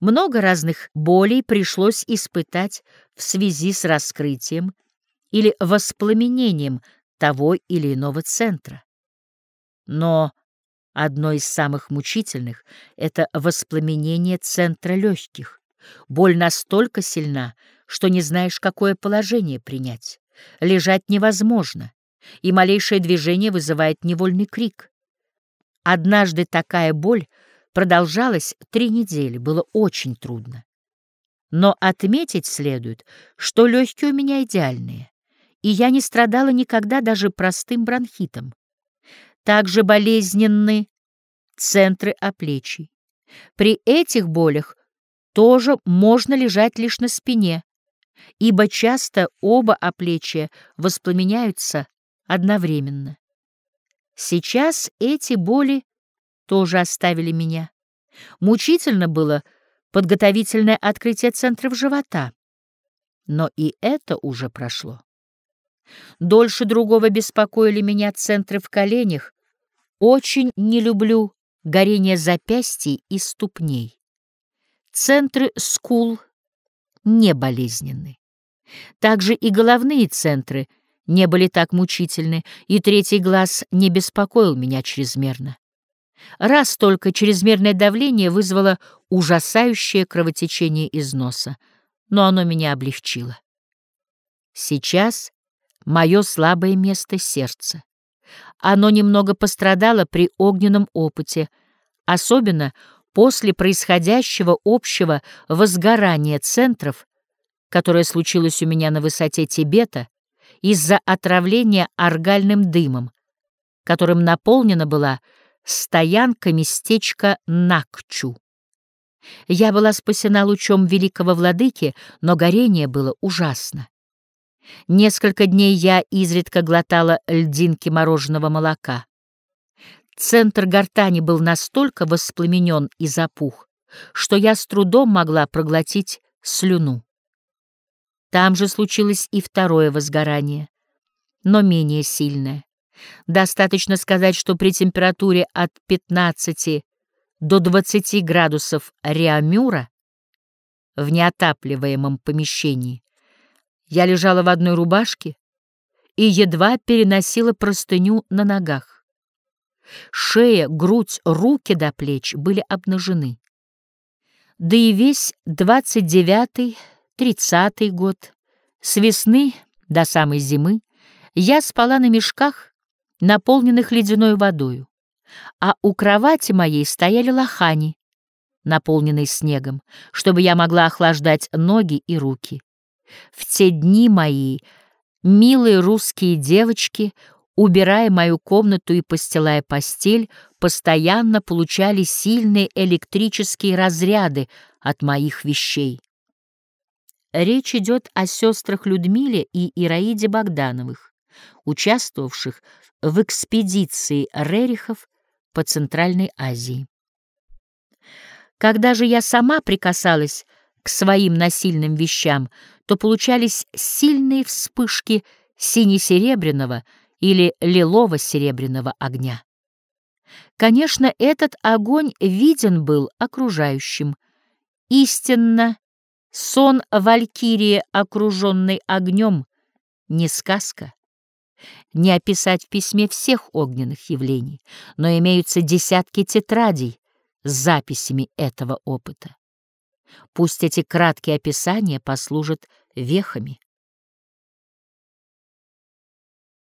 Много разных болей пришлось испытать в связи с раскрытием или воспламенением того или иного центра. Но одно из самых мучительных — это воспламенение центра легких. Боль настолько сильна, что не знаешь, какое положение принять. Лежать невозможно, и малейшее движение вызывает невольный крик. Однажды такая боль продолжалась три недели, было очень трудно. Но отметить следует, что легкие у меня идеальные, и я не страдала никогда даже простым бронхитом. Также болезненны центры оплечий. При этих болях тоже можно лежать лишь на спине, ибо часто оба оплечья воспламеняются одновременно. Сейчас эти боли тоже оставили меня. Мучительно было подготовительное открытие центров живота, но и это уже прошло. Дольше другого беспокоили меня центры в коленях. Очень не люблю горение запястий и ступней. Центры скул не болезненны. Также и головные центры не были так мучительны, и третий глаз не беспокоил меня чрезмерно. Раз только чрезмерное давление вызвало ужасающее кровотечение из носа, но оно меня облегчило. Сейчас мое слабое место — сердце. Оно немного пострадало при огненном опыте, особенно после происходящего общего возгорания центров, которое случилось у меня на высоте Тибета из-за отравления аргальным дымом, которым наполнена была стоянка местечка Накчу. Я была спасена лучом великого владыки, но горение было ужасно. Несколько дней я изредка глотала льдинки мороженого молока. Центр гортани был настолько воспламенен и запух, что я с трудом могла проглотить слюну. Там же случилось и второе возгорание, но менее сильное. Достаточно сказать, что при температуре от 15 до 20 градусов реамюра в неотапливаемом помещении я лежала в одной рубашке и едва переносила простыню на ногах. Шея, грудь, руки до плеч были обнажены. Да и весь двадцать девятый, тридцатый год, с весны до самой зимы, я спала на мешках, наполненных ледяной водою, а у кровати моей стояли лохани, наполненные снегом, чтобы я могла охлаждать ноги и руки. В те дни мои милые русские девочки убирая мою комнату и постилая постель, постоянно получали сильные электрические разряды от моих вещей. Речь идет о сестрах Людмиле и Ираиде Богдановых, участвовавших в экспедиции Рерихов по Центральной Азии. Когда же я сама прикасалась к своим насильным вещам, то получались сильные вспышки сине-серебряного или лилово-серебряного огня. Конечно, этот огонь виден был окружающим. Истинно, сон Валькирии, окруженный огнем, не сказка. Не описать в письме всех огненных явлений, но имеются десятки тетрадей с записями этого опыта. Пусть эти краткие описания послужат вехами.